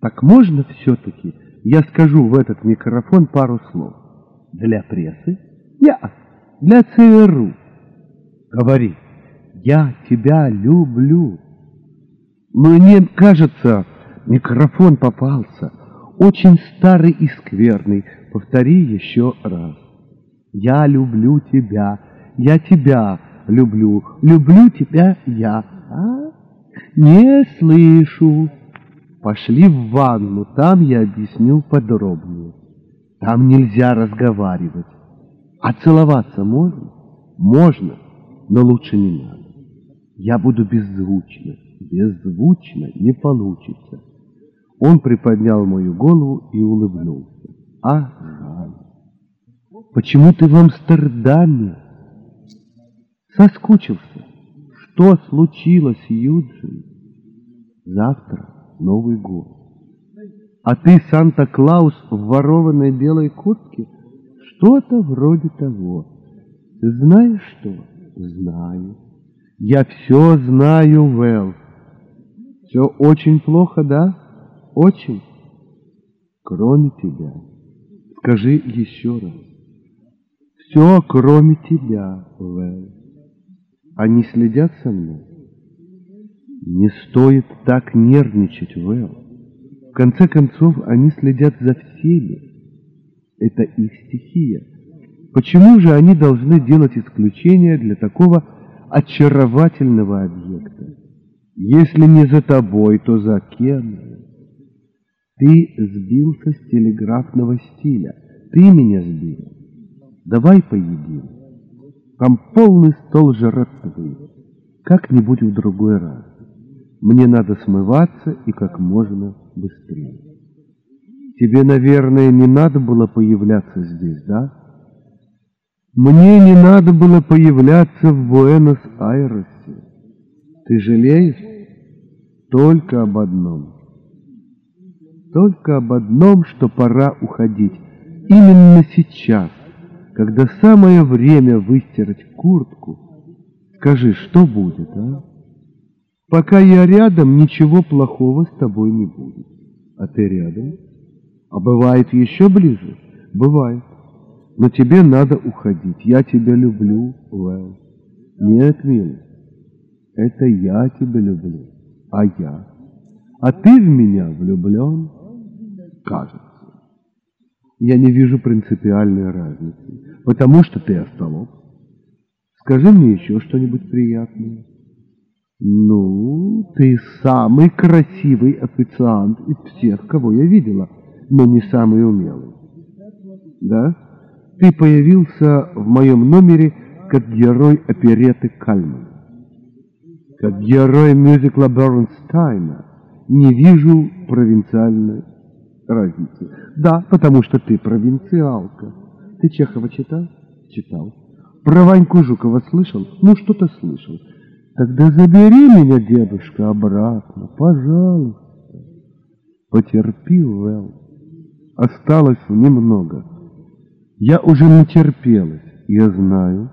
Так можно все-таки я скажу в этот микрофон пару слов? Для прессы? Я, для ЦРУ. Говори, я тебя люблю. Мне кажется, микрофон попался. Очень старый и скверный. Повтори еще раз. Я люблю тебя, я тебя люблю, люблю тебя я. А? Не слышу. Пошли в ванну, там я объясню подробнее. Там нельзя разговаривать. А целоваться можно? Можно, но лучше не надо. Я буду беззвучно. Беззвучно не получится. Он приподнял мою голову и улыбнулся. А жаль. Почему ты в Амстердаме? Соскучился. Что случилось, Юджин? Завтра Новый год. А ты Санта-Клаус в ворованной белой куртке? Что-то вроде того. Знаешь что? Знаю. Я все знаю, Вэл. Все очень плохо, да? Очень. Кроме тебя. Скажи еще раз. Все, кроме тебя, Вэл. Они следят со мной? Не стоит так нервничать, Вэл. В конце концов, они следят за всеми. Это их стихия. Почему же они должны делать исключение для такого очаровательного объекта? Если не за тобой, то за кем? Ты сбился с телеграфного стиля. Ты меня сбил. Давай поедим. Там полный стол жратвы. Как-нибудь в другой раз. Мне надо смываться и как можно быстрее. Тебе, наверное, не надо было появляться здесь, да? Мне не надо было появляться в Буэнос-Айресе. Ты жалеешь? Только об одном. Только об одном, что пора уходить. Именно сейчас, когда самое время выстирать куртку. Скажи, что будет, а? Пока я рядом, ничего плохого с тобой не будет. А ты рядом? А бывает еще ближе? Бывает. Но тебе надо уходить. Я тебя люблю, Вэл. Нет, милый, это я тебя люблю, а я. А ты в меня влюблен? Кажется. Я не вижу принципиальной разницы, потому что ты остолоп. Скажи мне еще что-нибудь приятное. Ну, ты самый красивый официант из всех, кого я видела, но не самый умелый. Да? Ты появился в моем номере как герой опереты Кальмана. Как герой мюзикла Бернстайна не вижу провинциальной разницы. Да, потому что ты провинциалка. Ты Чехова читал? Читал. Про Ваньку Жукова слышал? Ну, что-то слышал. Тогда забери меня, дедушка, обратно, пожалуйста. Потерпи, Вэл. Осталось немного. Я уже натерпелась, я знаю.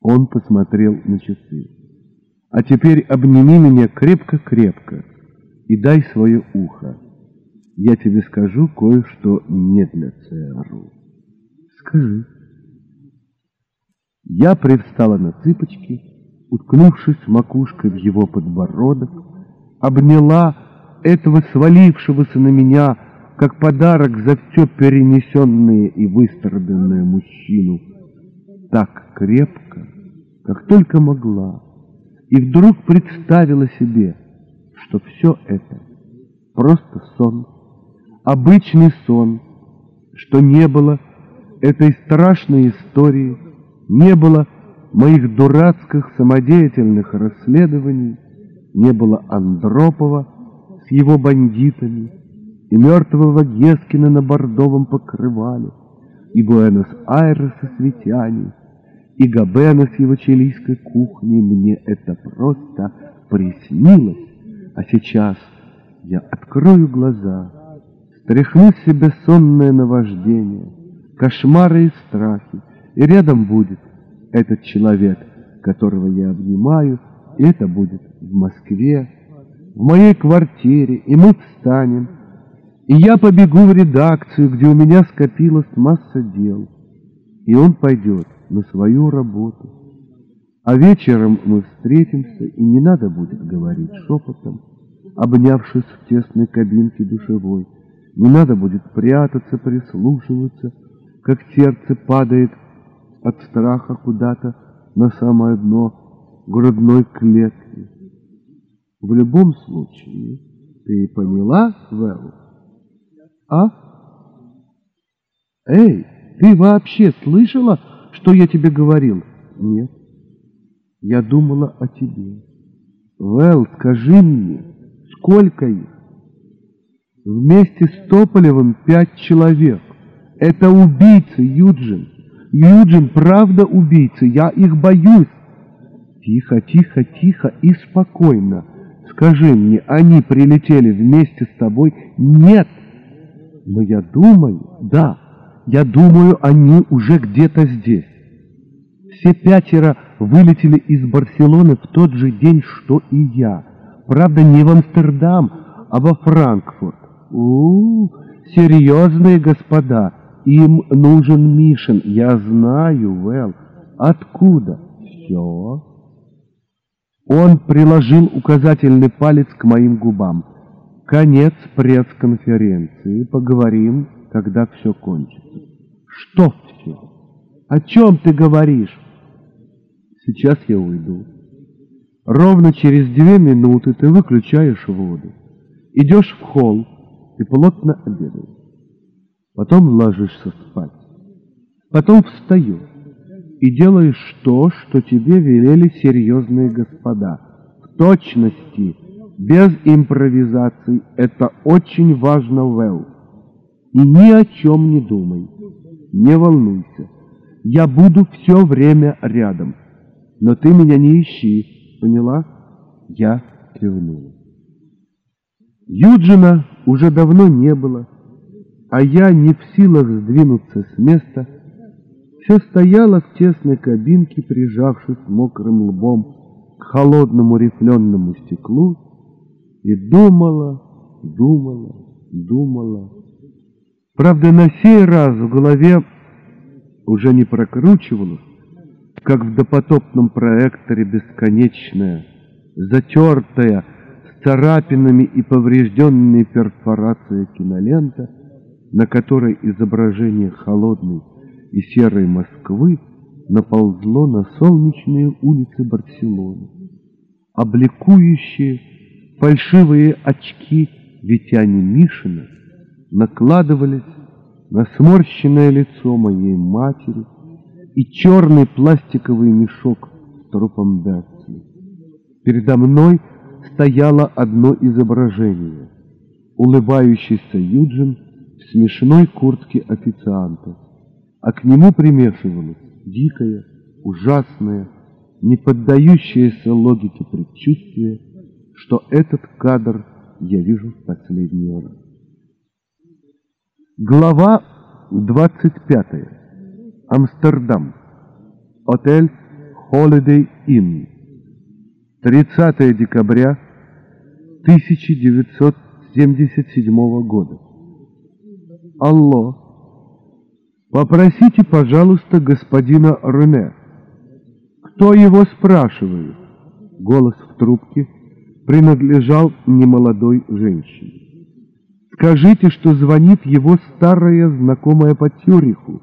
Он посмотрел на часы. А теперь обними меня крепко-крепко и дай свое ухо. Я тебе скажу кое-что не для ЦРУ. Скажи. Я привстала на цыпочки уткнувшись макушкой в его подбородок, обняла этого свалившегося на меня, как подарок за все перенесенное и выстраданное мужчину, так крепко, как только могла, и вдруг представила себе, что все это просто сон, обычный сон, что не было этой страшной истории, не было моих дурацких самодеятельных расследований не было Андропова с его бандитами и мертвого Гескина на бордовом покрывале, и Буэнос-Айреса с Витяни, и Габена с его чилийской кухней. Мне это просто приснилось. А сейчас я открою глаза, стряхну с себя сонное наваждение, кошмары и страхи, и рядом будет этот человек, которого я обнимаю, это будет в Москве, в моей квартире, и мы встанем, и я побегу в редакцию, где у меня скопилась масса дел, и он пойдет на свою работу. А вечером мы встретимся, и не надо будет говорить шепотом, обнявшись в тесной кабинке душевой. Не надо будет прятаться, прислушиваться, как сердце падает от страха куда-то на самое дно грудной клетки. В любом случае, ты поняла, Вэл? А? Эй, ты вообще слышала, что я тебе говорил? Нет. Я думала о тебе. Вэл, скажи мне, сколько их? Вместе с Тополевым пять человек. Это убийцы, Юджин. Юджин, правда убийцы, я их боюсь. Тихо, тихо, тихо и спокойно. Скажи мне, они прилетели вместе с тобой? Нет. Но я думаю, да, я думаю, они уже где-то здесь. Все пятеро вылетели из Барселоны в тот же день, что и я. Правда, не в Амстердам, а во Франкфурт. У, -у, -у серьезные господа, им нужен Мишин. Я знаю, Вэл. Откуда? Все. Он приложил указательный палец к моим губам. Конец пресс-конференции. Поговорим, когда все кончится. Что все? О чем ты говоришь? Сейчас я уйду. Ровно через две минуты ты выключаешь воду, идешь в холл и плотно обедаешь. Потом ложишься спать. Потом встаешь и делаешь то, что тебе велели серьезные господа. В точности, без импровизаций. Это очень важно, Вэл. И ни о чем не думай. Не волнуйся. Я буду все время рядом. Но ты меня не ищи, поняла? Я кивнула. Юджина уже давно не было, а я не в силах сдвинуться с места, все стояла в тесной кабинке, прижавшись мокрым лбом к холодному рифленому стеклу, и думала, думала, думала. Правда, на сей раз в голове уже не прокручивалось, как в допотопном проекторе бесконечная, затертая, с царапинами и поврежденной перфорацией кинолента, на которой изображение холодной и серой Москвы наползло на солнечные улицы Барселоны, обликующие фальшивые очки Витяни Мишина накладывались на сморщенное лицо моей матери и черный пластиковый мешок с трупом Берцли. Передо мной стояло одно изображение — улыбающийся Юджин смешной куртке официанта, а к нему примешивалось дикое, ужасное, не поддающееся логике предчувствие, что этот кадр я вижу в последний раз. Глава 25. Амстердам. Отель Holiday Inn. 30 декабря 1977 года. Алло. Попросите, пожалуйста, господина Рене. Кто его спрашивает? Голос в трубке принадлежал немолодой женщине. Скажите, что звонит его старая знакомая по Тюриху.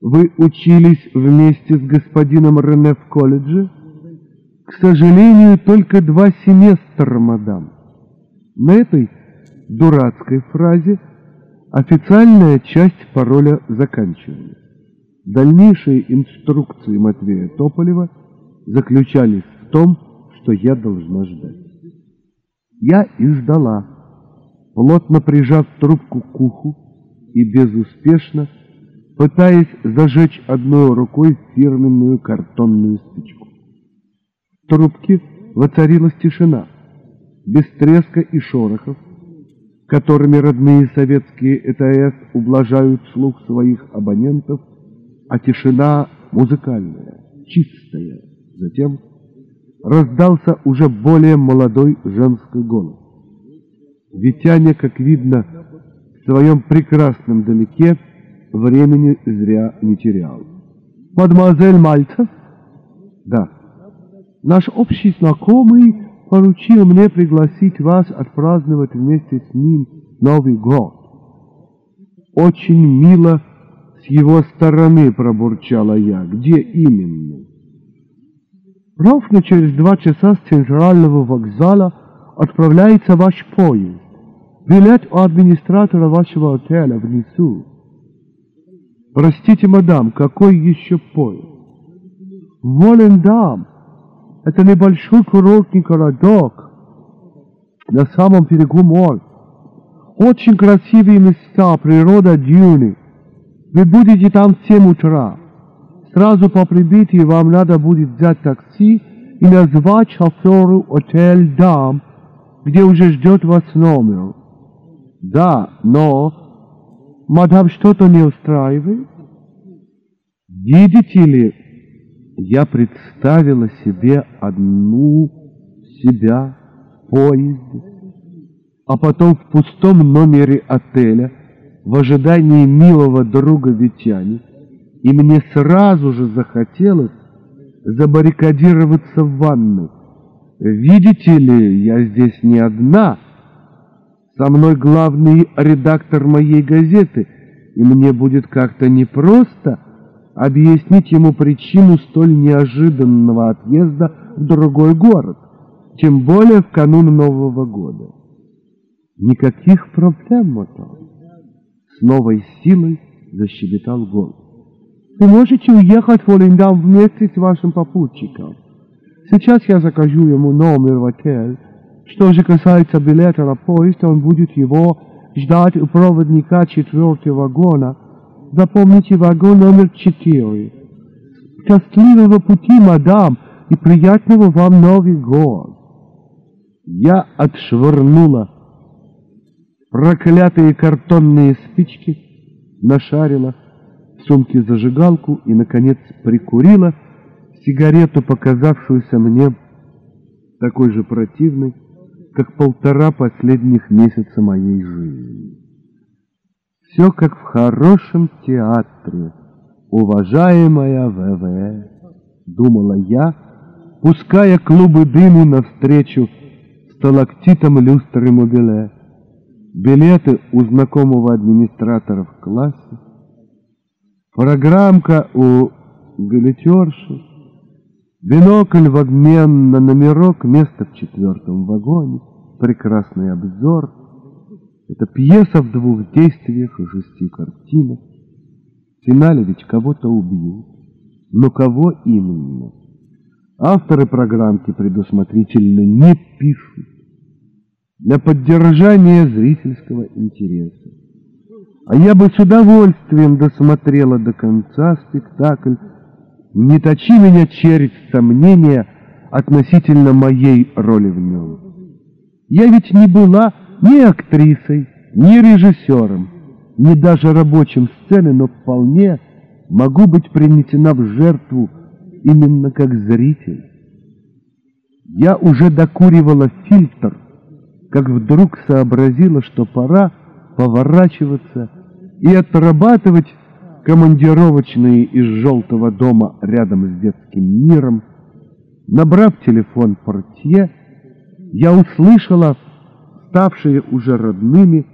Вы учились вместе с господином Рене в колледже? К сожалению, только два семестра, мадам. На этой дурацкой фразе официальная часть пароля заканчивалась. Дальнейшие инструкции Матвея Тополева заключались в том, что я должна ждать. Я и ждала плотно прижав трубку к уху и безуспешно пытаясь зажечь одной рукой фирменную картонную спичку. В трубке воцарилась тишина, без треска и шорохов, которыми родные советские ЭТС ублажают слух своих абонентов, а тишина музыкальная, чистая. Затем раздался уже более молодой женский голос. Витяня, как видно, в своем прекрасном домике времени зря не терял. «Мадемуазель Мальцев?» «Да». «Наш общий знакомый поручил мне пригласить вас отпраздновать вместе с ним Новый год. Очень мило с его стороны пробурчала я. Где именно? Ровно через два часа с центрального вокзала отправляется ваш поезд. Билет у администратора вашего отеля внизу. Простите, мадам, какой еще поезд? Волендам. Это небольшой курортный городок на самом берегу моря. Очень красивые места, природа, дюны. Вы будете там в 7 утра. Сразу по прибытии вам надо будет взять такси и назвать шоферу отель «Дам», где уже ждет вас номер. Да, но... Мадам что-то не устраивает? Видите ли, я представила себе одну себя в поезде, а потом в пустом номере отеля в ожидании милого друга Витяни, и мне сразу же захотелось забаррикадироваться в ванной. Видите ли, я здесь не одна. Со мной главный редактор моей газеты, и мне будет как-то непросто объяснить ему причину столь неожиданного отъезда в другой город, тем более в канун Нового года. Никаких проблем, Мотор. С новой силой защебетал голос. Вы можете уехать в Олиндам вместе с вашим попутчиком. Сейчас я закажу ему номер в отель. Что же касается билета на поезд, он будет его ждать у проводника четвертого вагона. Запомните вагон номер четыре. Счастливого пути, мадам, и приятного вам Новый год. Я отшвырнула проклятые картонные спички, нашарила в сумке зажигалку и, наконец, прикурила сигарету, показавшуюся мне такой же противной, как полтора последних месяца моей жизни. Все как в хорошем театре, уважаемая ВВ, думала я, пуская клубы дыму навстречу сталактитам люстры мобиле. Билеты у знакомого администратора в классе, программка у билетерши, бинокль в обмен на номерок, место в четвертом вагоне, прекрасный обзор. Это пьеса в двух действиях и шести картинах. В финале ведь кого-то убьют. Но кого именно? Авторы программки предусмотрительно не пишут для поддержания зрительского интереса. А я бы с удовольствием досмотрела до конца спектакль. Не точи меня, червь, сомнения относительно моей роли в нем. Я ведь не была ни актрисой, ни режиссером, ни даже рабочим сцены, но вполне могу быть принесена в жертву именно как зритель. Я уже докуривала фильтр, как вдруг сообразила, что пора поворачиваться и отрабатывать командировочные из желтого дома рядом с детским миром. Набрав телефон портье, я услышала ставшие уже родными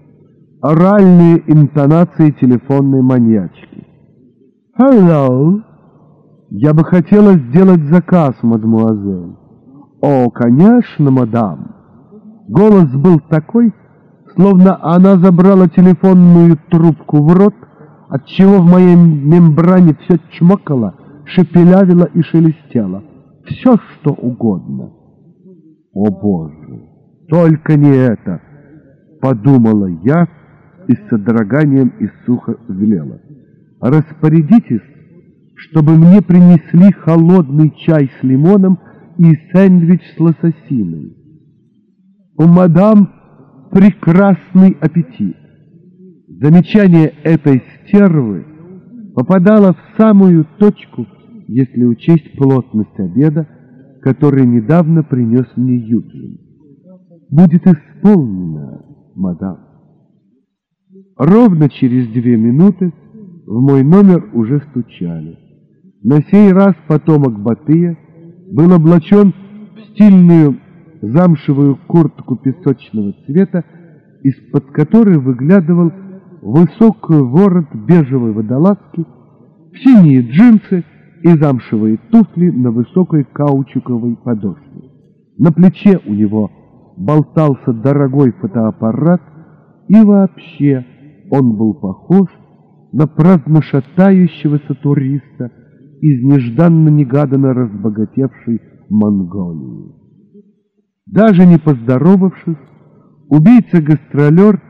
оральные интонации телефонной маньячки. «Hello! Я бы хотела сделать заказ, мадемуазель». «О, конечно, мадам!» Голос был такой, словно она забрала телефонную трубку в рот, отчего в моей мембране все чмокало, шепелявило и шелестело. Все, что угодно. О, Боже, только не это, подумала я и с содроганием и сухо велела. Распорядитесь, чтобы мне принесли холодный чай с лимоном и сэндвич с лососиной. У мадам прекрасный аппетит. Замечание этой стервы попадало в самую точку, если учесть плотность обеда, который недавно принес мне Юджин. Будет исполнено, мадам. Ровно через две минуты в мой номер уже стучали. На сей раз потомок Батыя был облачен в стильную замшевую куртку песочного цвета, из-под которой выглядывал высокий ворот бежевой водолазки, синие джинсы и замшевые туфли на высокой каучуковой подошве. На плече у него болтался дорогой фотоаппарат, и вообще он был похож на праздно туриста из нежданно-негаданно разбогатевшей Монголии. Даже не поздоровавшись, убийца-гастролер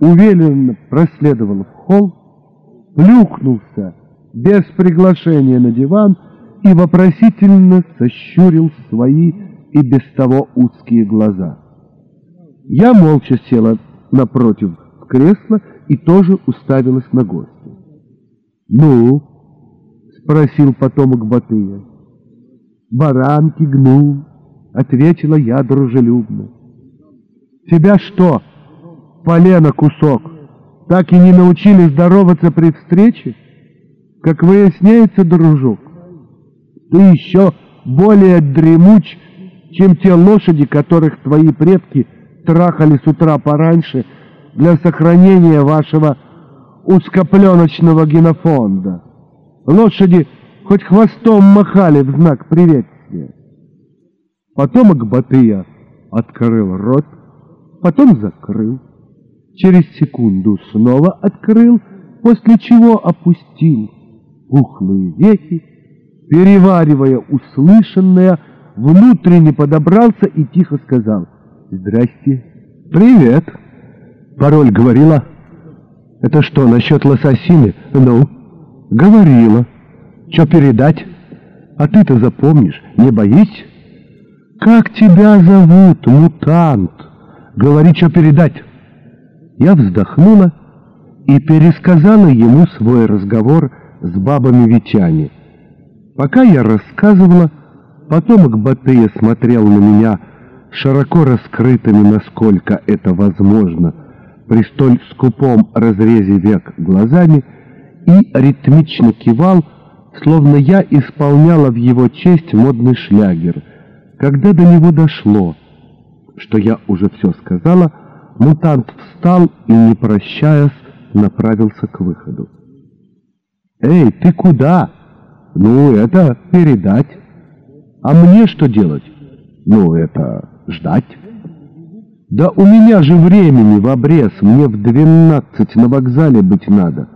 уверенно проследовал в холл, плюхнулся без приглашения на диван и вопросительно сощурил свои и без того узкие глаза. Я молча села напротив в кресло и тоже уставилась на гостя. «Ну?» — спросил потомок Батыя. «Баранки гну», — ответила я дружелюбно. «Тебя что, полено кусок, так и не научили здороваться при встрече?» Как выясняется, дружок, ты еще более дремуч, чем те лошади, которых твои предки трахали с утра пораньше для сохранения вашего узкопленочного генофонда. Лошади хоть хвостом махали в знак приветствия. Потомок Батыя открыл рот, потом закрыл. Через секунду снова открыл, после чего опустил пухлые веки, переваривая услышанное, внутренне подобрался и тихо сказал «Здрасте». «Привет!» Пароль говорила. «Это что, насчет лососины?» «Ну?» «Говорила. Что передать?» «А ты-то запомнишь, не боись?» «Как тебя зовут, мутант?» «Говори, что передать?» Я вздохнула и пересказала ему свой разговор с бабами-витями. Пока я рассказывала, потомок Батыя смотрел на меня широко раскрытыми, насколько это возможно, при столь скупом разрезе век глазами и ритмично кивал, словно я исполняла в его честь модный шлягер. Когда до него дошло, что я уже все сказала, мутант встал и, не прощаясь, направился к выходу. «Эй, ты куда?» «Ну, это передать». «А мне что делать?» «Ну, это ждать». «Да у меня же времени в обрез, мне в двенадцать на вокзале быть надо».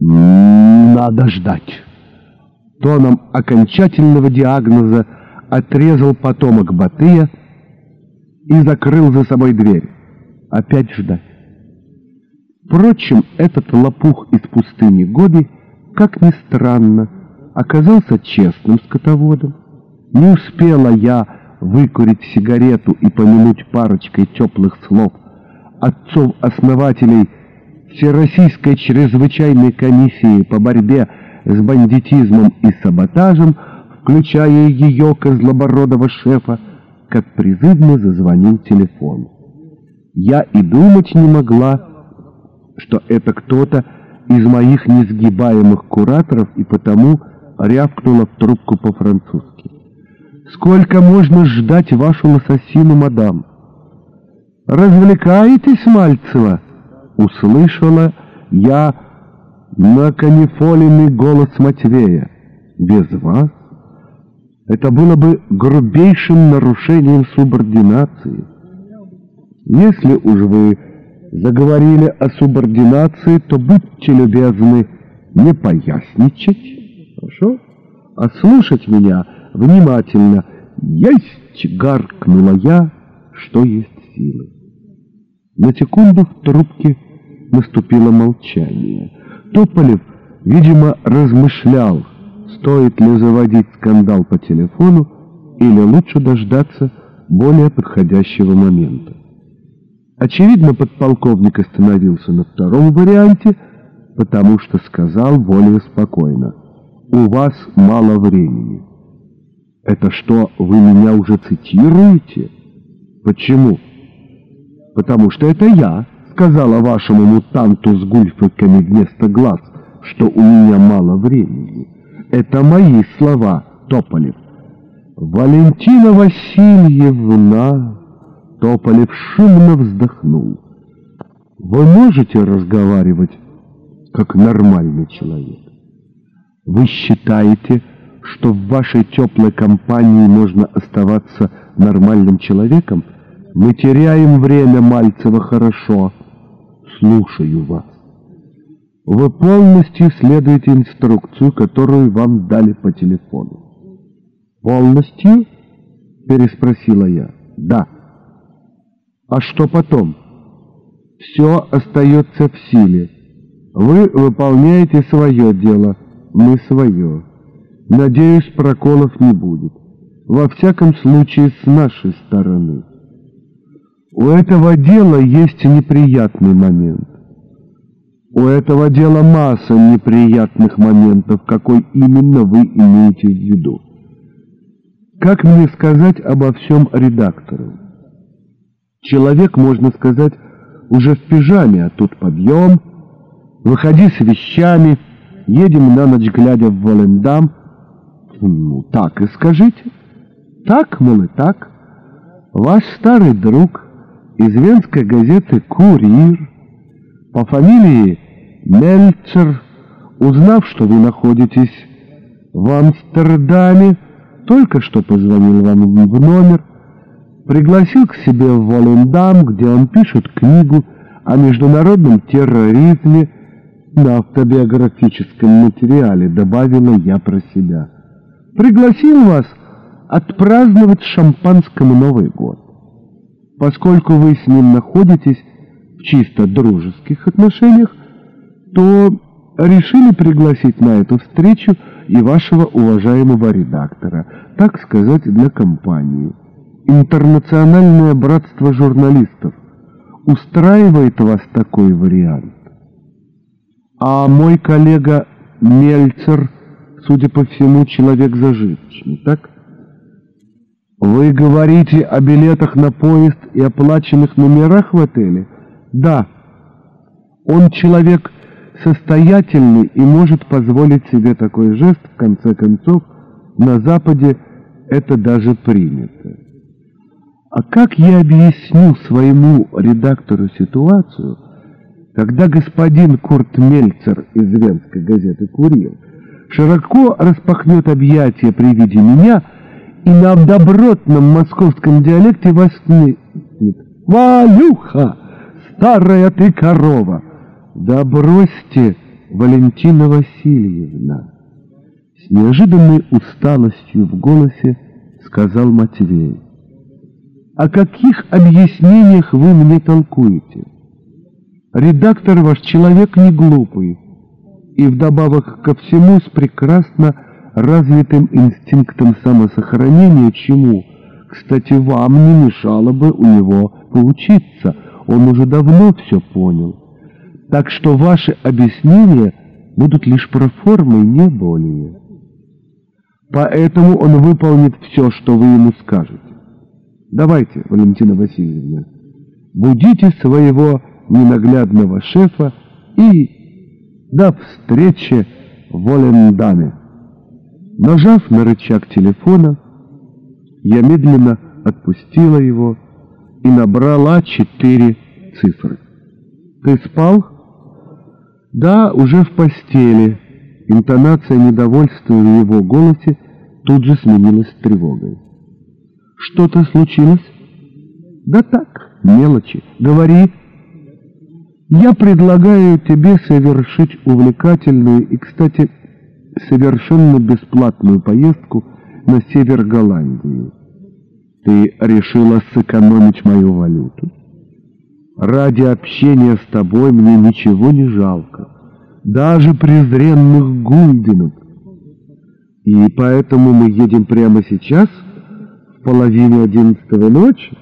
«Надо ждать». Тоном окончательного диагноза отрезал потомок Батыя и закрыл за собой дверь. Опять ждать. Впрочем, этот лопух из пустыни Гоби, как ни странно, оказался честным скотоводом. Не успела я выкурить сигарету и помянуть парочкой теплых слов отцов-основателей Всероссийской чрезвычайной комиссии по борьбе с бандитизмом и саботажем, включая ее козлобородого шефа, как призывно зазвонил телефон. Я и думать не могла, что это кто-то из моих несгибаемых кураторов и потому рявкнула в трубку по-французски. «Сколько можно ждать вашу лососину, мадам?» «Развлекаетесь, Мальцева?» Услышала я наканифоленный голос Матвея. «Без вас?» Это было бы грубейшим нарушением субординации. Если уж вы заговорили о субординации, то будьте любезны не поясничать, хорошо? А слушать меня внимательно. Есть, гаркнула я, что есть силы. На секунду в трубке наступило молчание. Тополев, видимо, размышлял, стоит ли заводить скандал по телефону или лучше дождаться более подходящего момента. Очевидно, подполковник остановился на втором варианте, потому что сказал более спокойно. «У вас мало времени». Это что, вы меня уже цитируете? Почему? Потому что это я сказала вашему мутанту с гульфиками вместо глаз, что у меня мало времени. Это мои слова, Тополев. Валентина Васильевна... Тополев шумно вздохнул. Вы можете разговаривать как нормальный человек? Вы считаете, что в вашей теплой компании можно оставаться нормальным человеком? Мы теряем время, Мальцева, хорошо. Слушаю вас. Вы полностью следуете инструкцию, которую вам дали по телефону. Полностью? Переспросила я. Да. А что потом? Все остается в силе. Вы выполняете свое дело, мы свое. Надеюсь, проколов не будет. Во всяком случае, с нашей стороны. У этого дела есть неприятный момент. У этого дела масса неприятных моментов, какой именно вы имеете в виду. Как мне сказать обо всем редактору? Человек, можно сказать, уже в пижаме, а тут подъем, выходи с вещами, едем на ночь, глядя в Волендам. Ну, так и скажите. Так, мол, и так. Ваш старый друг из венской газеты «Курьер» по фамилии Мельцер, узнав, что вы находитесь в Амстердаме, только что позвонил вам в номер, пригласил к себе в Волендам, где он пишет книгу о международном терроризме на автобиографическом материале, добавила я про себя. Пригласил вас отпраздновать шампанскому Новый год. Поскольку вы с ним находитесь в чисто дружеских отношениях, то решили пригласить на эту встречу и вашего уважаемого редактора, так сказать, для компании. Интернациональное братство журналистов. Устраивает вас такой вариант? А мой коллега Мельцер, судя по всему, человек зажиточный, так? Вы говорите о билетах на поезд и оплаченных номерах в отеле? Да. Он человек состоятельный и может позволить себе такой жест, в конце концов, на Западе это даже принято. А как я объясню своему редактору ситуацию, когда господин Курт Мельцер из Венской газеты «Курьер» широко распахнет объятия при виде меня и на добротном московском диалекте воскликнет «Валюха, старая ты корова!» «Да бросьте, Валентина Васильевна!» С неожиданной усталостью в голосе сказал Матвей. «О каких объяснениях вы мне толкуете? Редактор ваш человек не глупый, и вдобавок ко всему с прекрасно развитым инстинктом самосохранения, чему, кстати, вам не мешало бы у него поучиться. Он уже давно все понял. Так что ваши объяснения будут лишь проформой, не более. Поэтому он выполнит все, что вы ему скажете. Давайте, Валентина Васильевна, будите своего ненаглядного шефа и до встречи в Волендаме. Нажав на рычаг телефона, я медленно отпустила его и набрала четыре цифры. «Ты спал?» Да, уже в постели. Интонация недовольства в его голосе тут же сменилась тревогой. Что-то случилось? Да так, мелочи. Говори. Я предлагаю тебе совершить увлекательную и, кстати, совершенно бесплатную поездку на север Голландии. Ты решила сэкономить мою валюту? Ради общения с тобой мне ничего не жалко, даже презренных гульдинов. И поэтому мы едем прямо сейчас, в половине одиннадцатого ночи.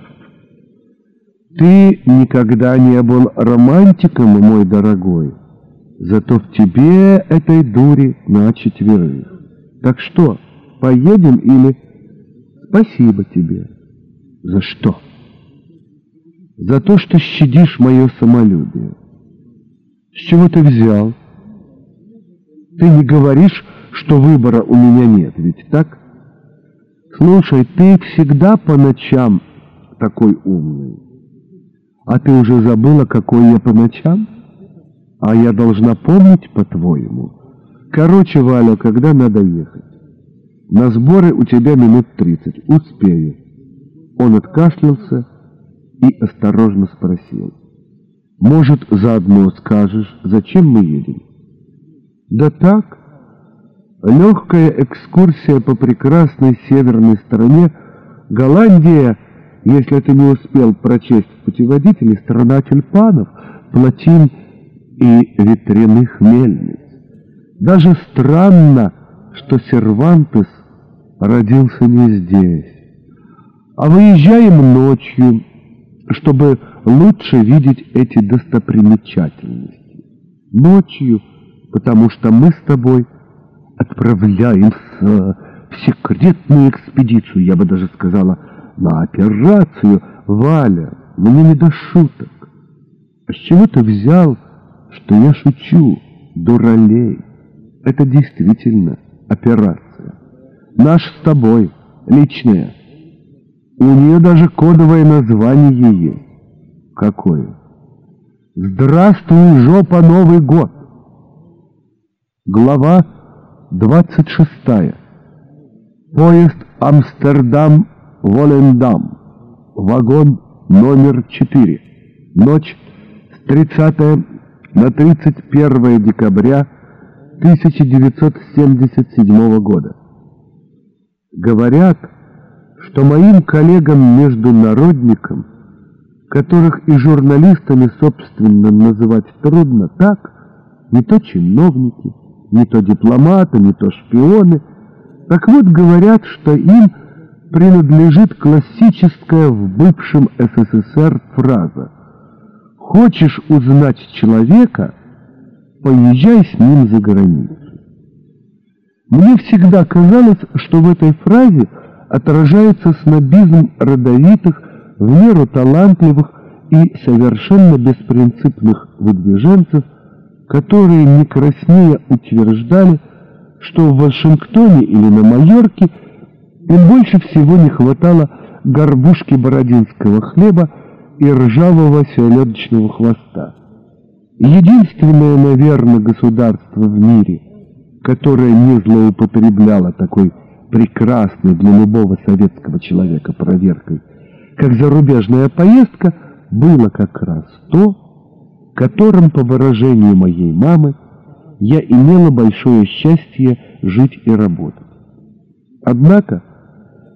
Ты никогда не был романтиком, мой дорогой, зато в тебе этой дури на четверых. Так что, поедем или Спасибо тебе. За что? За то, что щадишь мое самолюбие. С чего ты взял? Ты не говоришь, что выбора у меня нет, ведь так? Слушай, ты всегда по ночам такой умный. А ты уже забыла, какой я по ночам? А я должна помнить, по-твоему. Короче, Валя, когда надо ехать? На сборы у тебя минут тридцать. Успею. Он откашлялся и осторожно спросил. Может, заодно скажешь, зачем мы едем? Да так. Легкая экскурсия по прекрасной северной стороне. Голландия, если ты не успел прочесть в путеводителе, страна тюльпанов, плотин и ветряных мельниц. Даже странно, что Сервантес родился не здесь. А выезжаем ночью, чтобы лучше видеть эти достопримечательности. Ночью, потому что мы с тобой отправляемся в секретную экспедицию, я бы даже сказала, на операцию. Валя, мне не до шуток. А с чего ты взял, что я шучу, дуралей? Это действительно операция. Наш с тобой, личная. У нее даже кодовое название есть. Какое? Здравствуй, жопа, Новый год! Глава 26. Поезд Амстердам-Волендам. Вагон номер 4. Ночь с 30 на 31 декабря 1977 года. Говорят, что моим коллегам-международникам, которых и журналистами, собственно, называть трудно так, не то чиновники, не то дипломаты, не то шпионы, так вот говорят, что им принадлежит классическая в бывшем СССР фраза «Хочешь узнать человека, поезжай с ним за границу». Мне всегда казалось, что в этой фразе отражается снобизм родовитых, в меру талантливых и совершенно беспринципных выдвиженцев, которые не краснее утверждали, что в Вашингтоне или на Майорке им больше всего не хватало горбушки бородинского хлеба и ржавого селедочного хвоста. Единственное, наверное, государство в мире, которое не злоупотребляло такой прекрасной для любого советского человека проверкой, как зарубежная поездка, было как раз то, которым, по выражению моей мамы, я имела большое счастье жить и работать. Однако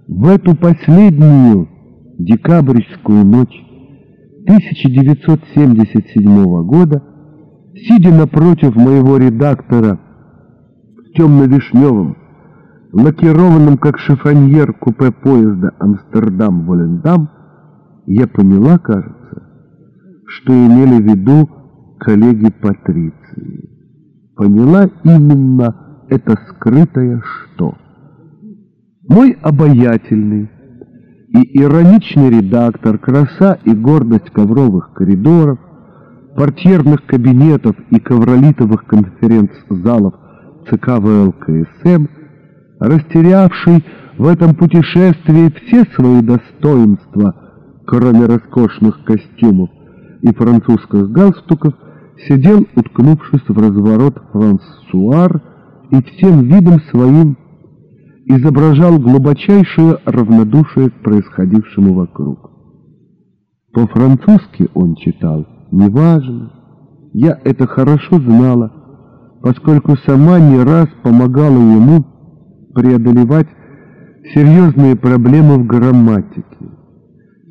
в эту последнюю декабрьскую ночь 1977 года, сидя напротив моего редактора в темно-вишневом, лакированном как шифоньер купе поезда Амстердам-Волендам, я поняла, кажется, что имели в виду коллеги Патриции. Поняла именно это скрытое что. Мой обаятельный и ироничный редактор, краса и гордость ковровых коридоров, портьерных кабинетов и ковролитовых конференц-залов ЦК ВЛКСМ – растерявший в этом путешествии все свои достоинства, кроме роскошных костюмов и французских галстуков, сидел, уткнувшись в разворот франсуар и всем видом своим изображал глубочайшее равнодушие к происходившему вокруг. По-французски он читал, неважно. Я это хорошо знала, поскольку сама не раз помогала ему преодолевать серьезные проблемы в грамматике.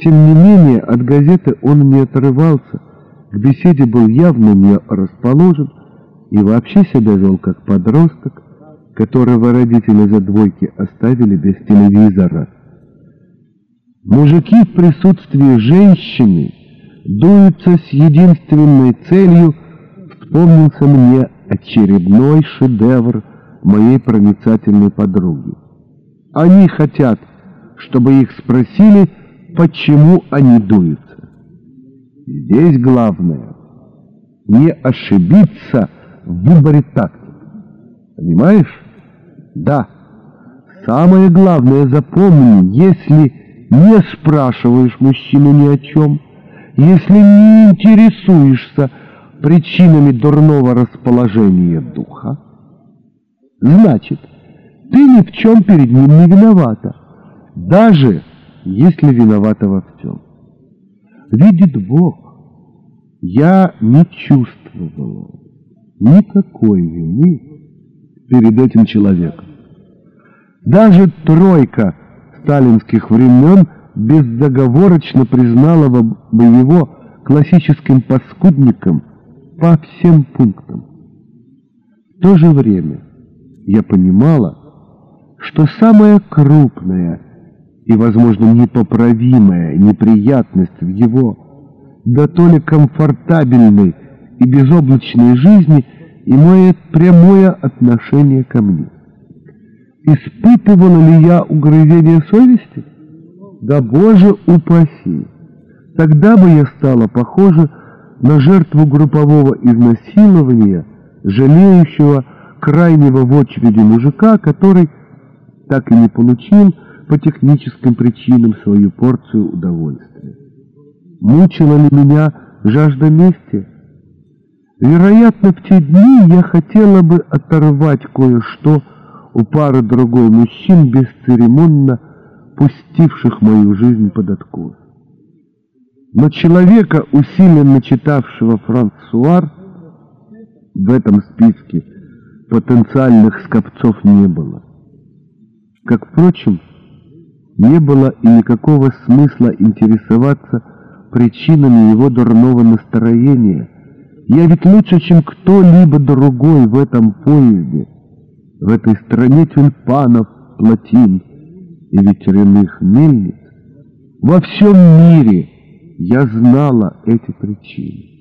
Тем не менее, от газеты он не отрывался, к беседе был явно не расположен и вообще себя вел как подросток, которого родители за двойки оставили без телевизора. Мужики в присутствии женщины дуются с единственной целью, вспомнился мне очередной шедевр моей проницательной подруги. Они хотят чтобы их спросили, почему они дуются. Здесь главное не ошибиться в выборе тактики. Понимаешь? Да. Самое главное запомни, если не спрашиваешь мужчину ни о чем, если не интересуешься причинами дурного расположения духа, значит, ты ни в чем перед ним не виновата, даже если виновата во всем. Видит Бог, я не чувствовала никакой вины перед этим человеком. Даже тройка сталинских времен бездоговорочно признала бы его классическим паскудником по всем пунктам. В то же время я понимала, что самая крупная и, возможно, непоправимая неприятность в его, да то ли комфортабельной и безоблачной жизни имеет прямое отношение ко мне. Испытывала ли я угрызение совести? Да, Боже, упаси! Тогда бы я стала похожа на жертву группового изнасилования, жалеющего крайнего в очереди мужика, который так и не получил по техническим причинам свою порцию удовольствия. Мучила ли меня жажда мести? Вероятно, в те дни я хотела бы оторвать кое-что у пары другой мужчин, бесцеремонно пустивших мою жизнь под откос. Но человека, усиленно читавшего Франсуар, в этом списке потенциальных скопцов не было. Как, впрочем, не было и никакого смысла интересоваться причинами его дурного настроения. Я ведь лучше, чем кто-либо другой в этом поезде, в этой стране тюльпанов, плотин и ветряных мельниц. Во всем мире я знала эти причины.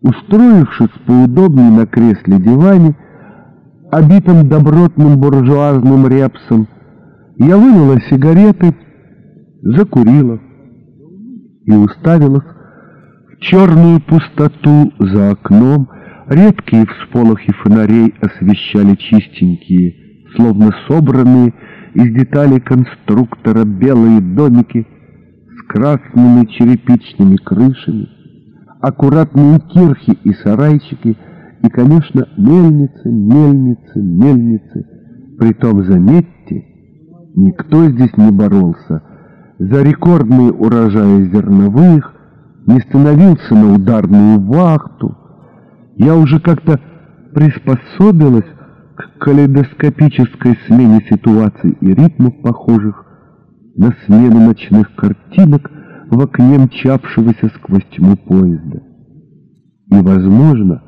Устроившись поудобнее на кресле-диване, обитым добротным буржуазным репсом, я вынула сигареты, закурила и уставилась черную пустоту за окном. Редкие всполохи фонарей освещали чистенькие, словно собранные из деталей конструктора белые домики с красными черепичными крышами аккуратные кирхи и сарайчики, и, конечно, мельницы, мельницы, мельницы. Притом, заметьте, никто здесь не боролся за рекордные урожаи зерновых, не становился на ударную вахту. Я уже как-то приспособилась к калейдоскопической смене ситуаций и ритмов, похожих на смену ночных картинок, в окне мчавшегося сквозь тьму поезда. И, возможно,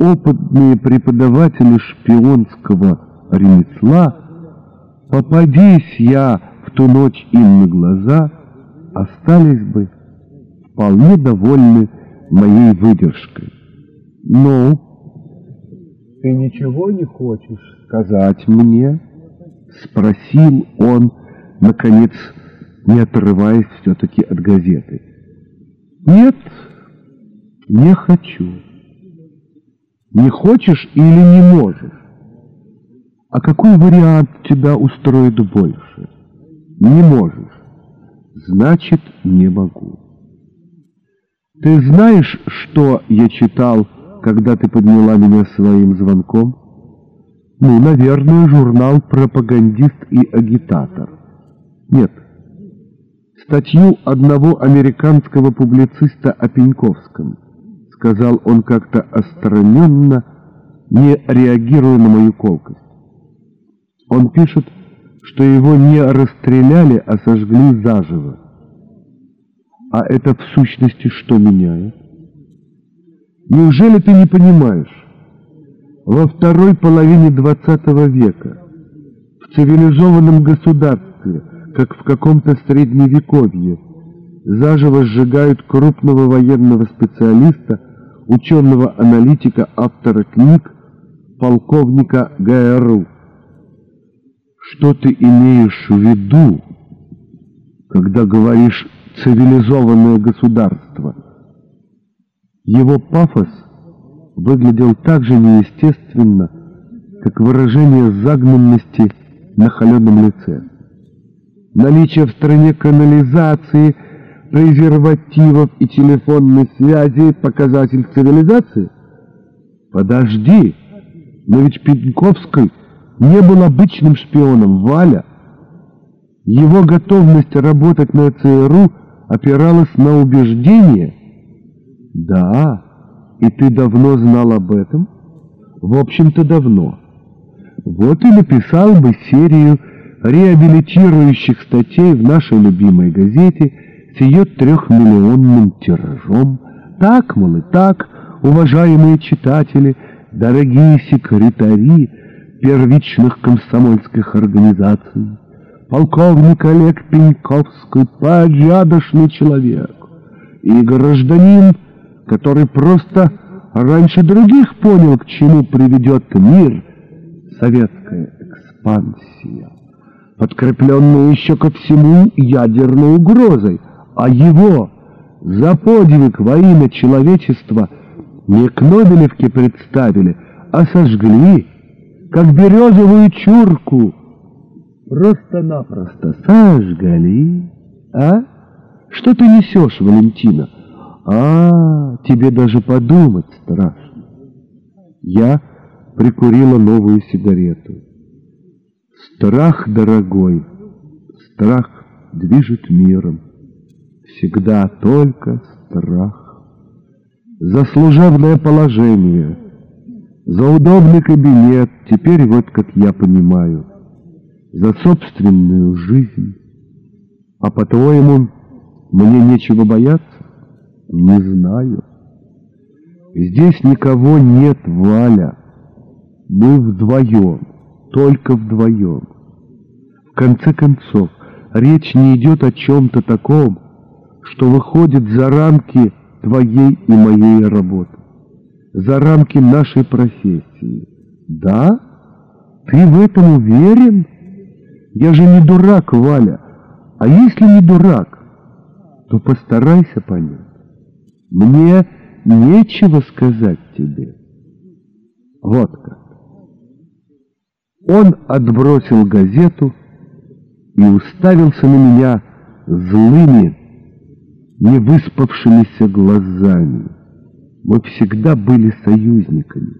опытные преподаватели шпионского ремесла, попадись я в ту ночь им на глаза, остались бы вполне довольны моей выдержкой. Но «Ну, ты ничего не хочешь сказать мне? Спросил он, наконец, не отрываясь все-таки от газеты. «Нет, не хочу». «Не хочешь или не можешь?» «А какой вариант тебя устроит больше?» «Не можешь. Значит, не могу». «Ты знаешь, что я читал, когда ты подняла меня своим звонком?» «Ну, наверное, журнал «Пропагандист и агитатор». Нет, статью одного американского публициста о Пеньковском. Сказал он как-то остраненно, не реагируя на мою колкость. Он пишет, что его не расстреляли, а сожгли заживо. А это в сущности что меняет? Неужели ты не понимаешь? Во второй половине XX века в цивилизованном государстве – как в каком-то средневековье. Заживо сжигают крупного военного специалиста, ученого-аналитика, автора книг, полковника ГРУ. Что ты имеешь в виду? когда говоришь «цивилизованное государство». Его пафос выглядел так же неестественно, как выражение загнанности на холеном лице. Наличие в стране канализации, презервативов и телефонной связи – показатель цивилизации? Подожди, но ведь Пеньковский не был обычным шпионом, Валя. Его готовность работать на ЦРУ опиралась на убеждение. Да, и ты давно знал об этом? В общем-то, давно. Вот и написал бы серию реабилитирующих статей в нашей любимой газете с ее трехмиллионным тиражом. Так, мол, и так, уважаемые читатели, дорогие секретари первичных комсомольских организаций, полковник Олег Пеньковский, порядочный человек и гражданин, который просто раньше других понял, к чему приведет мир советская экспансия, подкрепленная еще ко всему ядерной угрозой, а его за подвиг во имя человечества не к Нобелевке представили, а сожгли, как березовую чурку, просто-напросто сожгли, а? Что ты несешь, Валентина? А, тебе даже подумать страшно. Я прикурила новую сигарету. Страх, дорогой, страх движет миром. Всегда только страх. За служебное положение, за удобный кабинет, теперь вот как я понимаю, за собственную жизнь. А по-твоему, мне нечего бояться? Не знаю. Здесь никого нет, Валя. Мы вдвоем, только вдвоем. В конце концов, речь не идет о чем-то таком, что выходит за рамки твоей и моей работы, за рамки нашей профессии. Да? Ты в этом уверен? Я же не дурак, Валя. А если не дурак, то постарайся понять. Мне нечего сказать тебе. Вот как. Он отбросил газету и уставился на меня злыми, невыспавшимися глазами. Мы всегда были союзниками.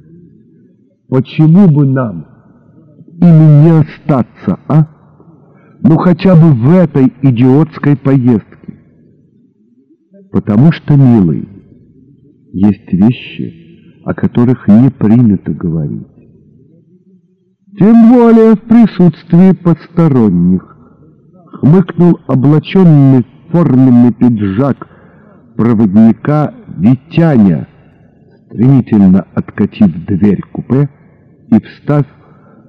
Почему бы нам ими не остаться, а? Ну хотя бы в этой идиотской поездке. Потому что, милый, есть вещи, о которых не принято говорить. Тем более в присутствии посторонних. Хмыкнул облаченный форменный пиджак проводника Витяня, стремительно откатив дверь купе и встав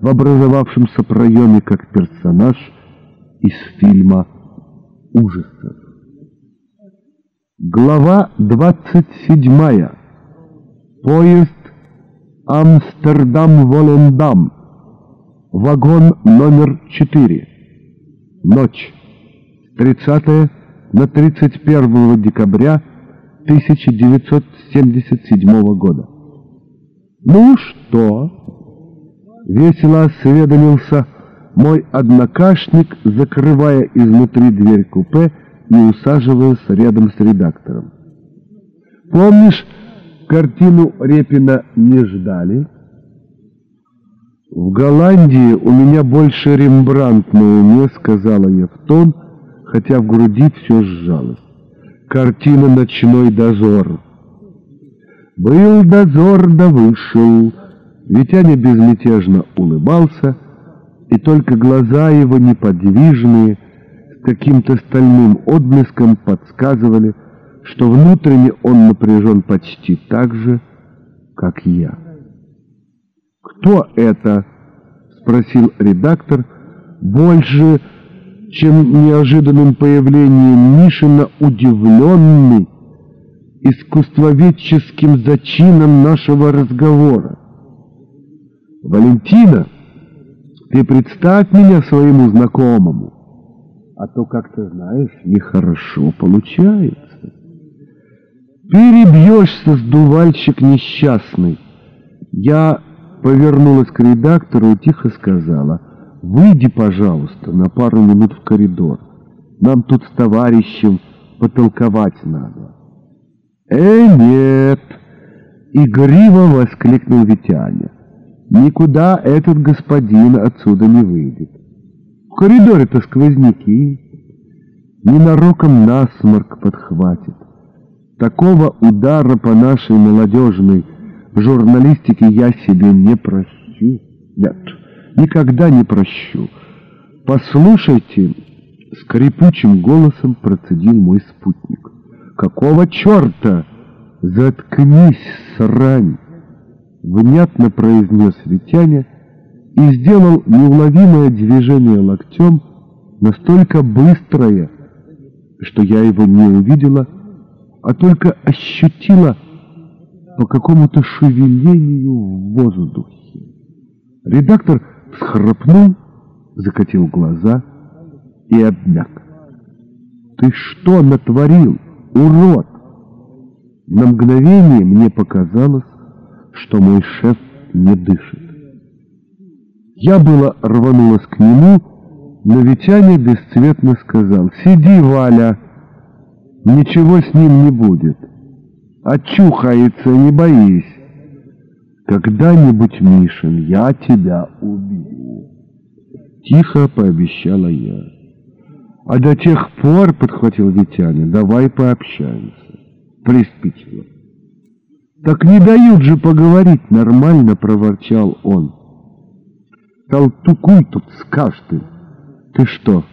в образовавшемся проеме как персонаж из фильма ужасов. Глава двадцать седьмая. Поезд Амстердам-Волендам. Вагон номер 4. Ночь. 30 на 31 декабря 1977 года. «Ну что?» — весело осведомился мой однокашник, закрывая изнутри дверь купе и усаживаясь рядом с редактором. «Помнишь, картину Репина не ждали?» «В Голландии у меня больше Рембрандт на уме», — сказала я в тон, хотя в груди все сжалось. «Картина «Ночной дозор». Был дозор да вышел. Витяня безмятежно улыбался, и только глаза его неподвижные, с каким-то стальным отблеском подсказывали, что внутренне он напряжен почти так же, как я. «Кто это?» — спросил редактор, больше, чем неожиданным появлением Мишина, удивленный искусствоведческим зачином нашего разговора. «Валентина, ты представь меня своему знакомому. А то, как-то, знаешь, нехорошо получается. Перебьешься, сдувальщик несчастный. Я повернулась к редактору и тихо сказала, «Выйди, пожалуйста, на пару минут в коридор. Нам тут с товарищем потолковать надо». «Э, нет!» — игриво воскликнул Витяня. «Никуда этот господин отсюда не выйдет. В коридоре-то сквозняки. Ненароком насморк подхватит. Такого удара по нашей молодежной журналистике я себе не прощу. Нет, никогда не прощу. Послушайте, скрипучим голосом процедил мой спутник. Какого черта? Заткнись, срань! Внятно произнес Витяня и сделал неуловимое движение локтем, настолько быстрое, что я его не увидела, а только ощутила по какому-то шевелению в воздухе. Редактор всхрапнул, закатил глаза и обмяк. «Ты что натворил, урод?» На мгновение мне показалось, что мой шеф не дышит. Я было рванулась к нему, но Витяня бесцветно сказал, «Сиди, Валя, ничего с ним не будет. Очухается, не боись. Когда-нибудь, Мишин, я тебя убью». Тихо пообещала я. А до тех пор, подхватил Витяня, давай пообщаемся. Приспичило. Так не дают же поговорить нормально, проворчал он. Толтукуй тут скажешь ты. Ты что,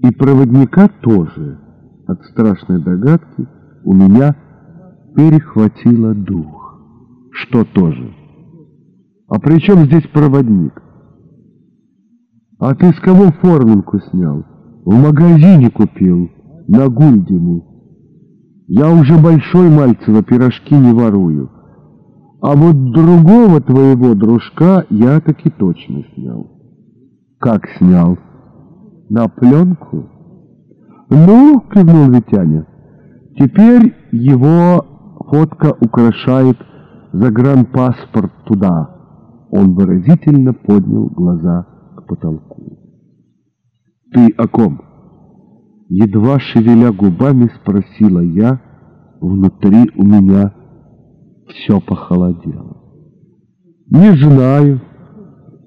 и проводника тоже? От страшной догадки у меня перехватило дух. Что тоже? А при чем здесь проводник? А ты с кого форменку снял? В магазине купил, на Гульдину. Я уже большой Мальцева пирожки не ворую. А вот другого твоего дружка я таки точно снял. Как снял? На пленку? Ну, кивнул Витяня, теперь его фотка украшает загранпаспорт туда. Он выразительно поднял глаза к потолку. Ты о ком? Едва шевеля губами спросила я, внутри у меня все похолодело. Не знаю.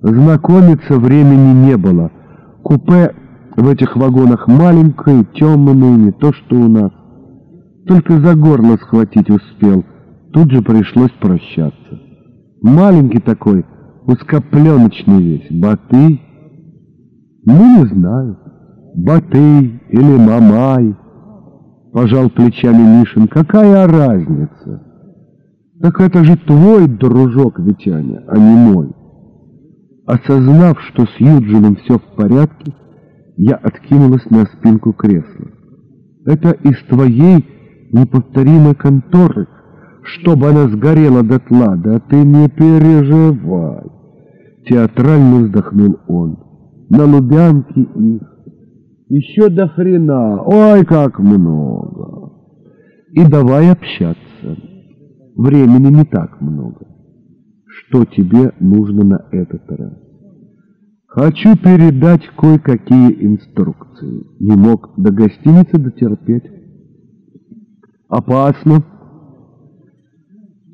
Знакомиться времени не было. Купе в этих вагонах маленькое, темное, не то что у нас. Только за горло схватить успел. Тут же пришлось прощаться. Маленький такой, узкопленочный весь, Батый. Ну, не знаю, Батый или Мамай. Пожал плечами Мишин, какая разница? Так это же твой дружок, Витяня, а не мой. Осознав, что с Юджином все в порядке, я откинулась на спинку кресла. Это из твоей неповторимой конторы, чтобы она сгорела дотла, да ты не переживай. Театрально вздохнул он. На Лубянке их еще до хрена, ой, как много. И давай общаться. Времени не так много. Что тебе нужно на этот раз? Хочу передать кое-какие инструкции. Не мог до гостиницы дотерпеть. Опасно.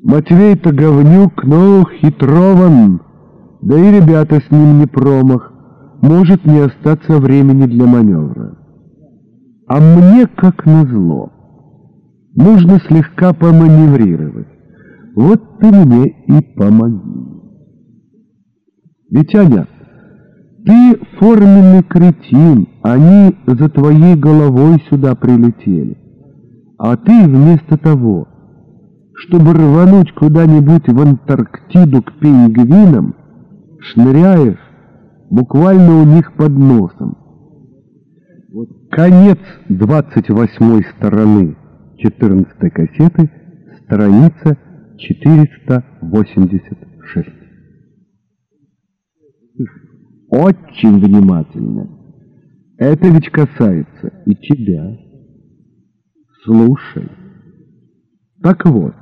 Матвей-то говнюк, но хитрован. Да и ребята с ним не промах. Может не остаться времени для маневра. А мне, как назло, нужно слегка поманеврировать. Вот ты мне и помоги. Витяня, ты форменный кретин, они за твоей головой сюда прилетели. А ты вместо того, чтобы рвануть куда-нибудь в Антарктиду к пингвинам, шныряешь буквально у них под носом. Вот конец 28 стороны 14 кассеты, страница 486. Очень внимательно. Это ведь касается и тебя. Слушай. Так вот,